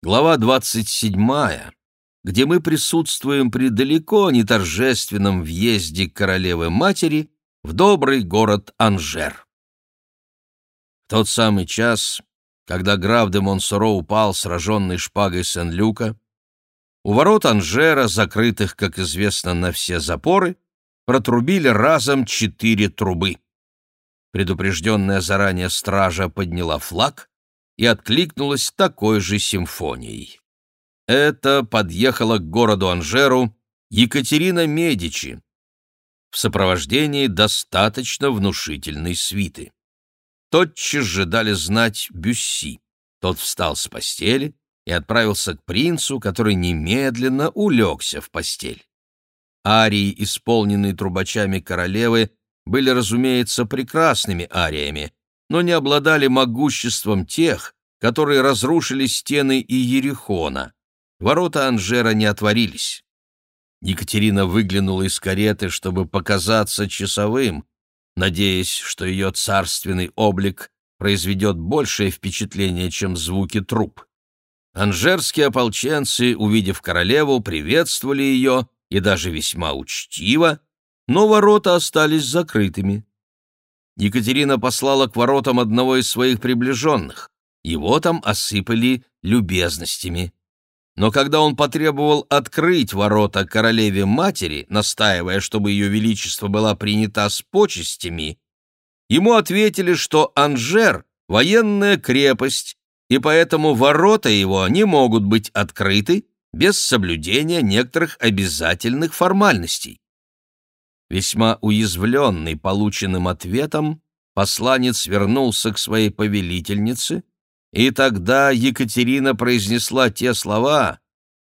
глава 27, где мы присутствуем при далеко не торжественном въезде королевы-матери в добрый город Анжер. В тот самый час, когда граф де Монсоро упал, сраженный шпагой Сен-Люка, у ворот Анжера, закрытых, как известно, на все запоры, протрубили разом четыре трубы. Предупрежденная заранее стража подняла флаг и откликнулась такой же симфонией. Это подъехала к городу Анжеру Екатерина Медичи в сопровождении достаточно внушительной свиты. Тотчас же дали знать Бюсси. Тот встал с постели и отправился к принцу, который немедленно улегся в постель. Арии, исполненные трубачами королевы, были, разумеется, прекрасными ариями, но не обладали могуществом тех, которые разрушили стены Иерихона. Ворота Анжера не отворились. Екатерина выглянула из кареты, чтобы показаться часовым, надеясь, что ее царственный облик произведет большее впечатление, чем звуки труп. Анжерские ополченцы, увидев королеву, приветствовали ее и даже весьма учтиво, но ворота остались закрытыми. Екатерина послала к воротам одного из своих приближенных. Его там осыпали любезностями. Но когда он потребовал открыть ворота королеве-матери, настаивая, чтобы ее величество была принята с почестями, ему ответили, что Анжер — военная крепость, и поэтому ворота его не могут быть открыты без соблюдения некоторых обязательных формальностей. Весьма уязвленный полученным ответом, посланец вернулся к своей повелительнице, и тогда Екатерина произнесла те слова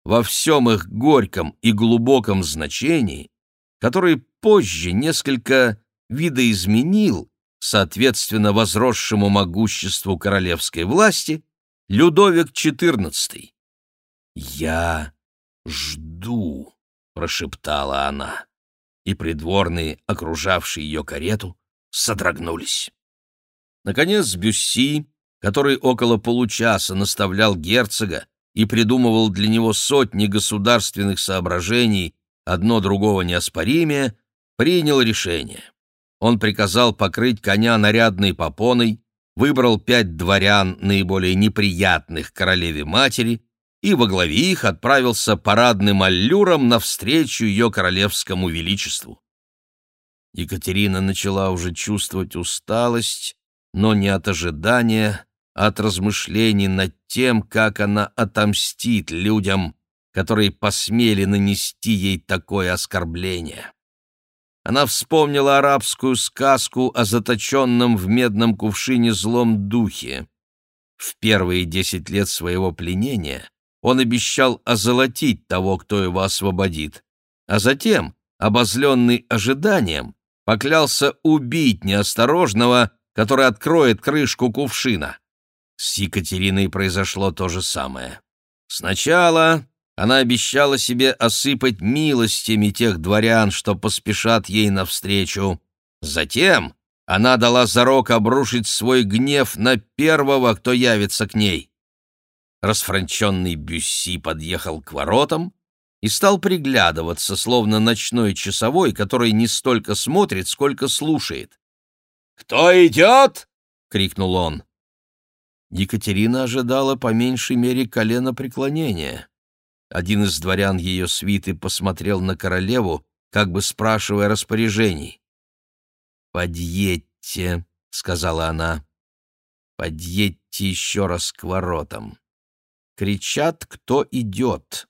во всем их горьком и глубоком значении, которые позже несколько видоизменил, соответственно возросшему могуществу королевской власти, Людовик XIV. «Я жду», — прошептала она, и придворные, окружавшие ее карету, содрогнулись. Наконец Бюсси, который около получаса наставлял герцога и придумывал для него сотни государственных соображений, одно другого неоспоримее, принял решение. Он приказал покрыть коня нарядной попоной, выбрал пять дворян, наиболее неприятных королеве-матери, и во главе их отправился парадным аллюром навстречу ее королевскому величеству. Екатерина начала уже чувствовать усталость, но не от ожидания, от размышлений над тем, как она отомстит людям, которые посмели нанести ей такое оскорбление она вспомнила арабскую сказку о заточенном в медном кувшине злом духе. В первые десять лет своего пленения он обещал озолотить того, кто его освободит, а затем, обозленный ожиданием, поклялся убить неосторожного, который откроет крышку кувшина. С Екатериной произошло то же самое. Сначала она обещала себе осыпать милостями тех дворян, что поспешат ей навстречу. Затем она дала зарок обрушить свой гнев на первого, кто явится к ней. Расфранченный Бюсси подъехал к воротам и стал приглядываться, словно ночной часовой, который не столько смотрит, сколько слушает. «Кто идет?» — крикнул он. Екатерина ожидала по меньшей мере колена преклонения. Один из дворян ее свиты посмотрел на королеву, как бы спрашивая распоряжений. «Подъедьте», — сказала она, — «подъедьте еще раз к воротам. Кричат, кто идет.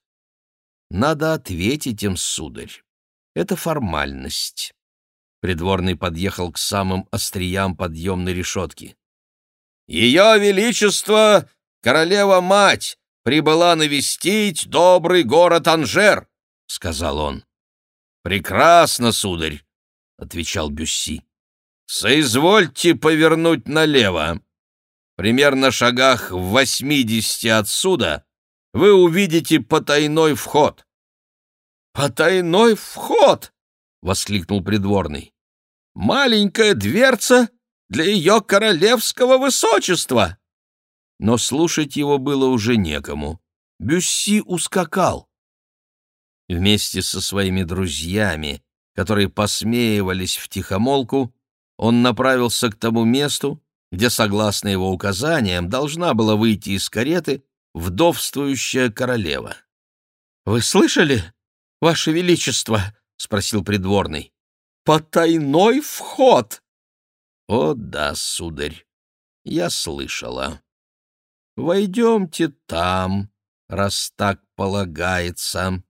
Надо ответить им, сударь. Это формальность». Придворный подъехал к самым остриям подъемной решетки. «Ее Величество, королева-мать, прибыла навестить добрый город Анжер», — сказал он. «Прекрасно, сударь», — отвечал Бюсси. «Соизвольте повернуть налево. Примерно шагах в восьмидесяти отсюда вы увидите потайной вход». «Потайной вход!» — воскликнул придворный. «Маленькая дверца для ее королевского высочества!» но слушать его было уже некому. Бюсси ускакал. Вместе со своими друзьями, которые посмеивались в тихомолку, он направился к тому месту, где, согласно его указаниям, должна была выйти из кареты вдовствующая королева. «Вы слышали, Ваше Величество?» — спросил придворный. «Потайной вход!» «О да, сударь, я слышала. Войдемте там, раз так полагается».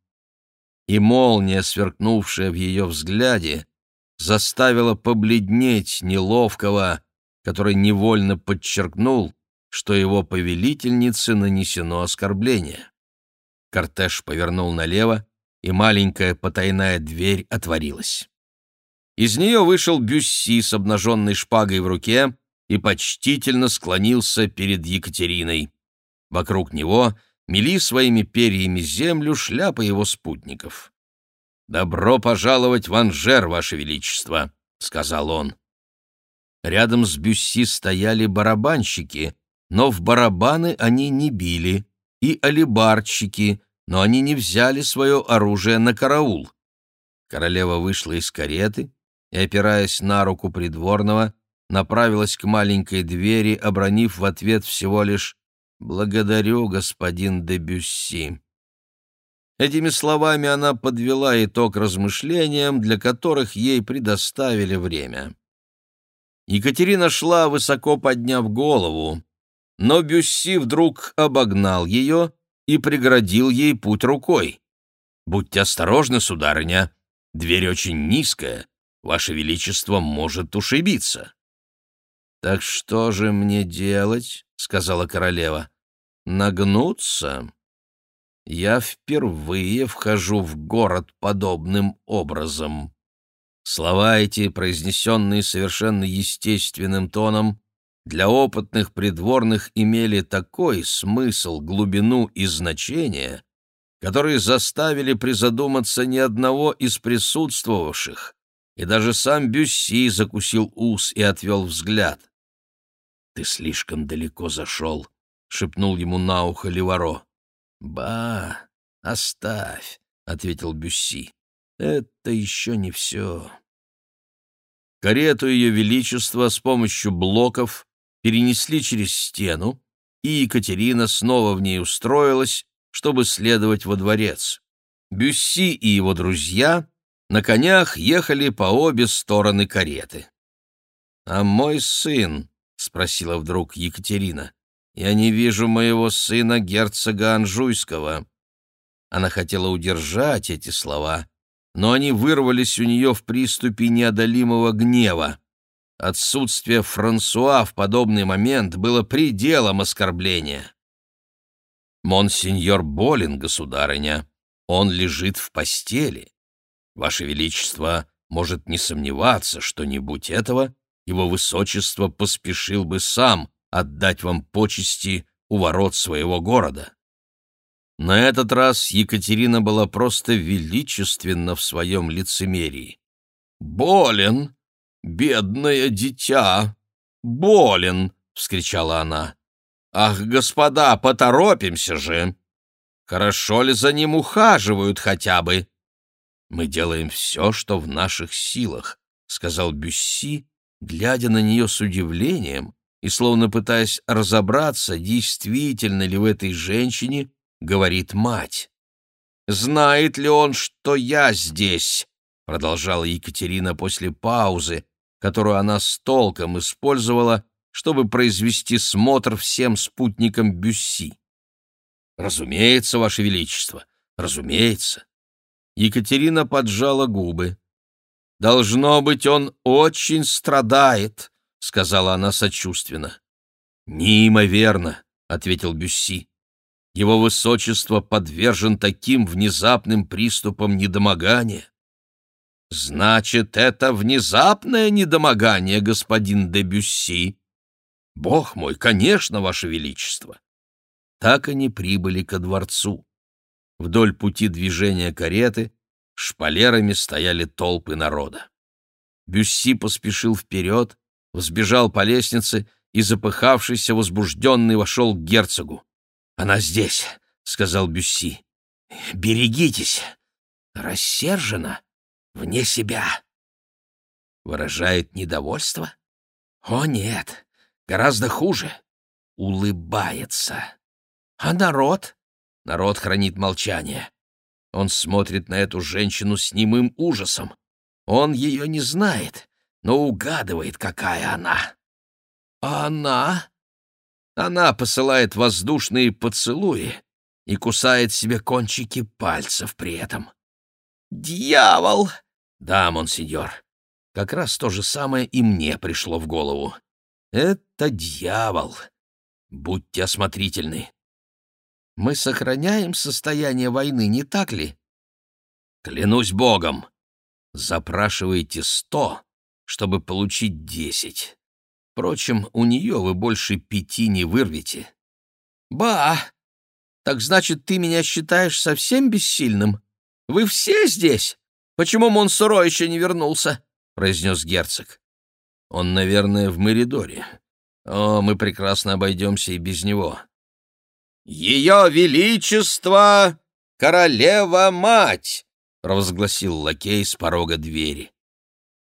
И молния, сверкнувшая в ее взгляде, заставила побледнеть неловкого, который невольно подчеркнул, что его повелительнице нанесено оскорбление. Кортеж повернул налево, и маленькая потайная дверь отворилась. Из нее вышел Бюсси с обнаженной шпагой в руке и почтительно склонился перед Екатериной. Вокруг него мели своими перьями землю шляпы его спутников. «Добро пожаловать в Анжер, Ваше Величество», — сказал он. Рядом с Бюсси стояли барабанщики, но в барабаны они не били, и алибарщики, но они не взяли свое оружие на караул. Королева вышла из кареты и, опираясь на руку придворного, направилась к маленькой двери, обронив в ответ всего лишь «Благодарю, господин де Бюсси». Этими словами она подвела итог размышлениям, для которых ей предоставили время. Екатерина шла, высоко подняв голову, но Бюсси вдруг обогнал ее и преградил ей путь рукой. «Будьте осторожны, сударыня, дверь очень низкая, ваше величество может ушибиться». «Так что же мне делать?» — сказала королева. «Нагнуться?» «Я впервые вхожу в город подобным образом». Слова эти, произнесенные совершенно естественным тоном, для опытных придворных имели такой смысл, глубину и значение, которые заставили призадуматься ни одного из присутствовавших, и даже сам Бюсси закусил ус и отвел взгляд. «Ты слишком далеко зашел», — шепнул ему на ухо Леваро. «Ба, оставь», — ответил Бюсси. «Это еще не все». Карету Ее Величества с помощью блоков перенесли через стену, и Екатерина снова в ней устроилась, чтобы следовать во дворец. Бюсси и его друзья на конях ехали по обе стороны кареты. «А мой сын?» — спросила вдруг Екатерина. «Я не вижу моего сына, герцога Анжуйского». Она хотела удержать эти слова, но они вырвались у нее в приступе неодолимого гнева. Отсутствие Франсуа в подобный момент было пределом оскорбления. «Монсеньор болен, государыня. Он лежит в постели. Ваше Величество может не сомневаться, что не будь этого, его Высочество поспешил бы сам отдать вам почести у ворот своего города». На этот раз Екатерина была просто величественна в своем лицемерии. «Болен!» «Бедное дитя! Болен!» — вскричала она. «Ах, господа, поторопимся же! Хорошо ли за ним ухаживают хотя бы?» «Мы делаем все, что в наших силах», — сказал Бюсси, глядя на нее с удивлением и словно пытаясь разобраться, действительно ли в этой женщине говорит мать. «Знает ли он, что я здесь?» — продолжала Екатерина после паузы, которую она с толком использовала, чтобы произвести смотр всем спутникам Бюсси. «Разумеется, Ваше Величество, разумеется». Екатерина поджала губы. «Должно быть, он очень страдает», — сказала она сочувственно. «Неимоверно», — ответил Бюсси. «Его высочество подвержен таким внезапным приступам недомогания. Значит, это внезапное недомогание, господин де Бюсси? Бог мой, конечно, ваше величество. Так они прибыли ко дворцу. Вдоль пути движения кареты шпалерами стояли толпы народа. Бюсси поспешил вперед, взбежал по лестнице и, запыхавшийся, возбужденный, вошел к герцогу. «Она здесь! — сказал Бюсси. «Берегитесь! Рассержена, вне себя!» Выражает недовольство? О, нет, гораздо хуже. Улыбается. А народ? Народ хранит молчание. Он смотрит на эту женщину с немым ужасом. Он ее не знает, но угадывает, какая она. А она? Она посылает воздушные поцелуи и кусает себе кончики пальцев при этом. «Дьявол!» «Да, монсеньор, как раз то же самое и мне пришло в голову. Это дьявол. Будьте осмотрительны. Мы сохраняем состояние войны, не так ли? Клянусь богом. Запрашиваете сто, чтобы получить десять. Впрочем, у нее вы больше пяти не вырвете. Ба! Так значит, ты меня считаешь совсем бессильным? Вы все здесь? Почему Монсуро еще не вернулся? — произнес герцог. Он, наверное, в Меридоре. О, мы прекрасно обойдемся и без него. «Ее Величество — королева-мать!» — провозгласил лакей с порога двери.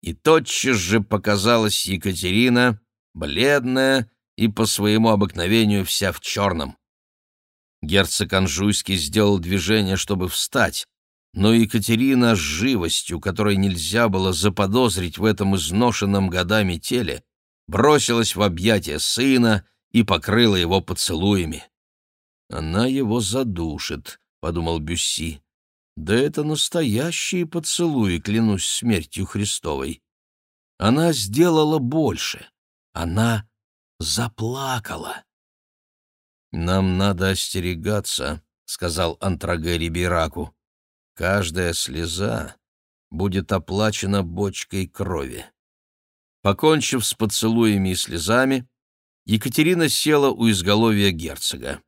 И тотчас же показалась Екатерина, бледная и по своему обыкновению вся в черном. Герцог Анжуйский сделал движение, чтобы встать, но Екатерина с живостью, которой нельзя было заподозрить в этом изношенном годами теле, бросилась в объятия сына и покрыла его поцелуями. «Она его задушит», — подумал Бюсси. «Да это настоящие поцелуи, клянусь смертью Христовой». Она сделала больше. Она заплакала. «Нам надо остерегаться», — сказал Антраге Рибераку. «Каждая слеза будет оплачена бочкой крови». Покончив с поцелуями и слезами, Екатерина села у изголовья герцога.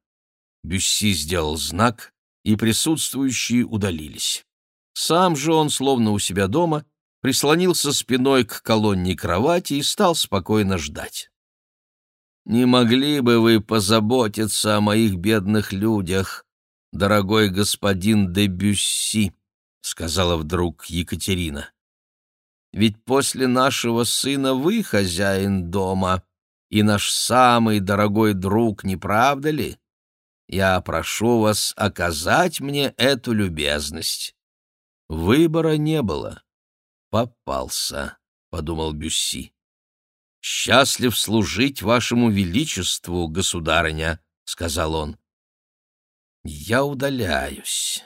Бюсси сделал знак, и присутствующие удалились. Сам же он, словно у себя дома, прислонился спиной к колонне кровати и стал спокойно ждать. «Не могли бы вы позаботиться о моих бедных людях, дорогой господин де Бюсси?» — сказала вдруг Екатерина. «Ведь после нашего сына вы хозяин дома и наш самый дорогой друг, не правда ли?» Я прошу вас оказать мне эту любезность». Выбора не было. «Попался», — подумал Бюсси. «Счастлив служить вашему величеству, государыня», — сказал он. «Я удаляюсь».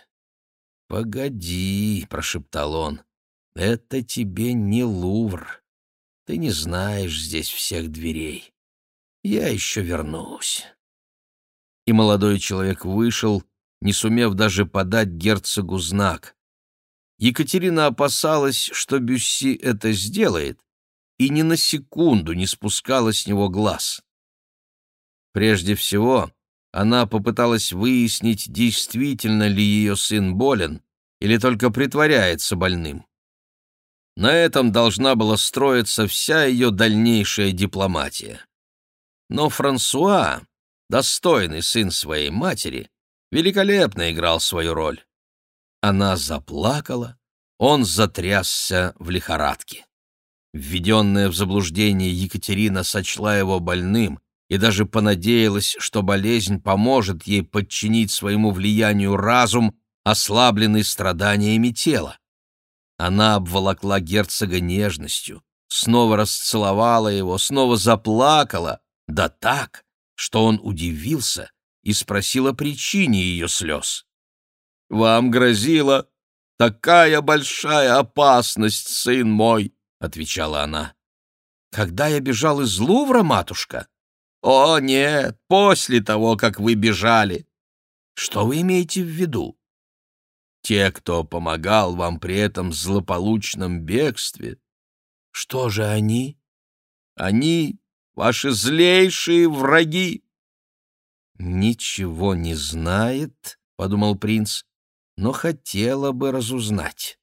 «Погоди», — прошептал он, — «это тебе не Лувр. Ты не знаешь здесь всех дверей. Я еще вернусь» и молодой человек вышел, не сумев даже подать герцогу знак. Екатерина опасалась, что Бюсси это сделает, и ни на секунду не спускала с него глаз. Прежде всего, она попыталась выяснить, действительно ли ее сын болен или только притворяется больным. На этом должна была строиться вся ее дальнейшая дипломатия. Но Франсуа, достойный сын своей матери, великолепно играл свою роль. Она заплакала, он затрясся в лихорадке. Введенная в заблуждение Екатерина сочла его больным и даже понадеялась, что болезнь поможет ей подчинить своему влиянию разум, ослабленный страданиями тела. Она обволокла герцога нежностью, снова расцеловала его, снова заплакала, да так, что он удивился и спросил о причине ее слез. «Вам грозила такая большая опасность, сын мой!» — отвечала она. «Когда я бежал из Лувра, матушка?» «О, нет, после того, как вы бежали!» «Что вы имеете в виду?» «Те, кто помогал вам при этом злополучном бегстве». «Что же они?» «Они ваши злейшие враги. Ничего не знает, подумал принц, но хотела бы разузнать.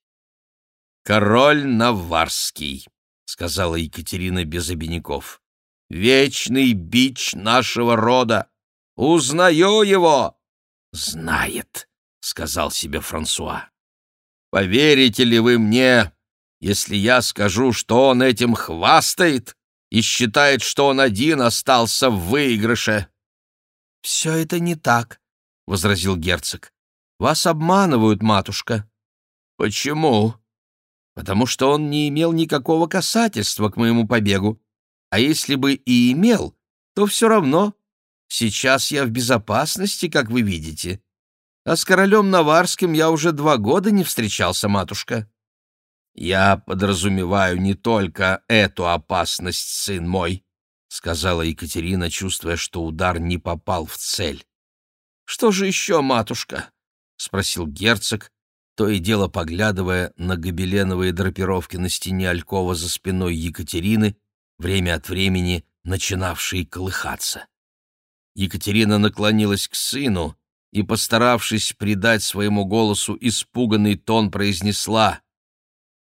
Король Наварский, сказала Екатерина без обиняков. Вечный бич нашего рода. Узнаю его. знает», — сказал себе Франсуа. «Поверите ли вы мне, если я скажу, что он этим хвастает и считает, что он один остался в выигрыше?» «Все это не так», — возразил герцог. «Вас обманывают, матушка». «Почему?» «Потому что он не имел никакого касательства к моему побегу. А если бы и имел, то все равно. Сейчас я в безопасности, как вы видите. А с королем Наварским я уже два года не встречался, матушка». «Я подразумеваю не только эту опасность, сын мой», — сказала Екатерина, чувствуя, что удар не попал в цель. «Что же еще, матушка?» — спросил герцог, то и дело поглядывая на гобеленовые драпировки на стене Алькова за спиной Екатерины, время от времени начинавшие колыхаться. Екатерина наклонилась к сыну и, постаравшись придать своему голосу испуганный тон, произнесла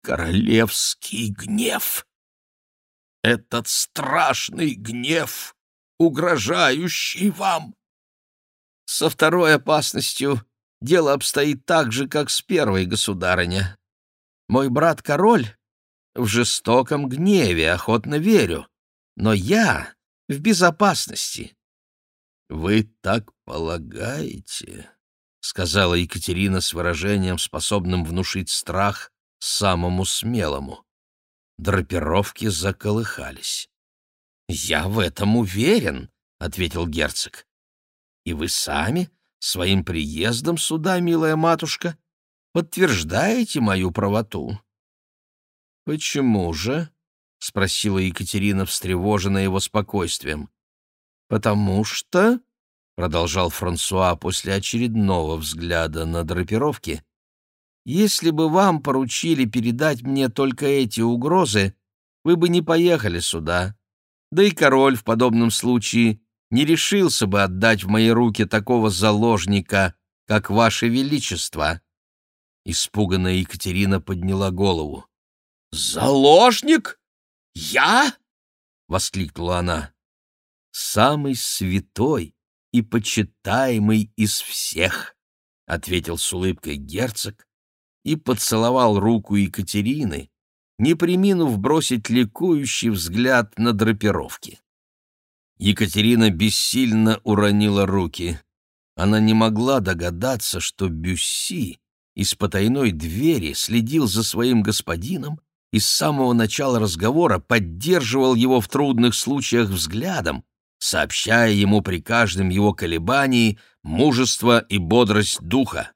«Королевский гнев! Этот страшный гнев, угрожающий вам!» Со второй опасностью дело обстоит так же, как с первой, государыня. Мой брат-король в жестоком гневе, охотно верю, но я в безопасности. — Вы так полагаете? — сказала Екатерина с выражением, способным внушить страх самому смелому. Драпировки заколыхались. — Я в этом уверен, — ответил герцог. — И вы сами, своим приездом сюда, милая матушка, подтверждаете мою правоту. — Почему же? — спросила Екатерина, встревоженная его спокойствием. «Потому что...» — продолжал Франсуа после очередного взгляда на драпировки. «Если бы вам поручили передать мне только эти угрозы, вы бы не поехали сюда. Да и король в подобном случае не решился бы отдать в мои руки такого заложника, как ваше величество». Испуганная Екатерина подняла голову. «Заложник? Я?» — воскликнула она самый святой и почитаемый из всех, — ответил с улыбкой герцог и поцеловал руку Екатерины, не приминув бросить ликующий взгляд на драпировки. Екатерина бессильно уронила руки. Она не могла догадаться, что Бюсси из потайной двери следил за своим господином и с самого начала разговора поддерживал его в трудных случаях взглядом, сообщая ему при каждом его колебании мужество и бодрость духа.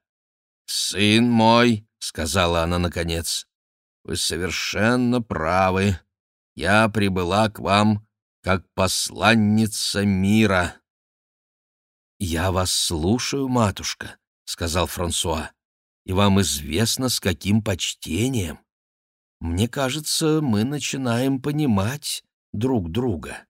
«Сын мой», — сказала она наконец, — «вы совершенно правы. Я прибыла к вам как посланница мира». «Я вас слушаю, матушка», — сказал Франсуа, — «и вам известно, с каким почтением. Мне кажется, мы начинаем понимать друг друга».